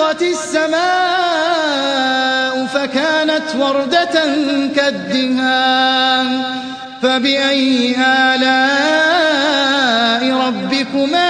انشقت السماء فكانت وردة كالدهان. فبأي آلاء ربكما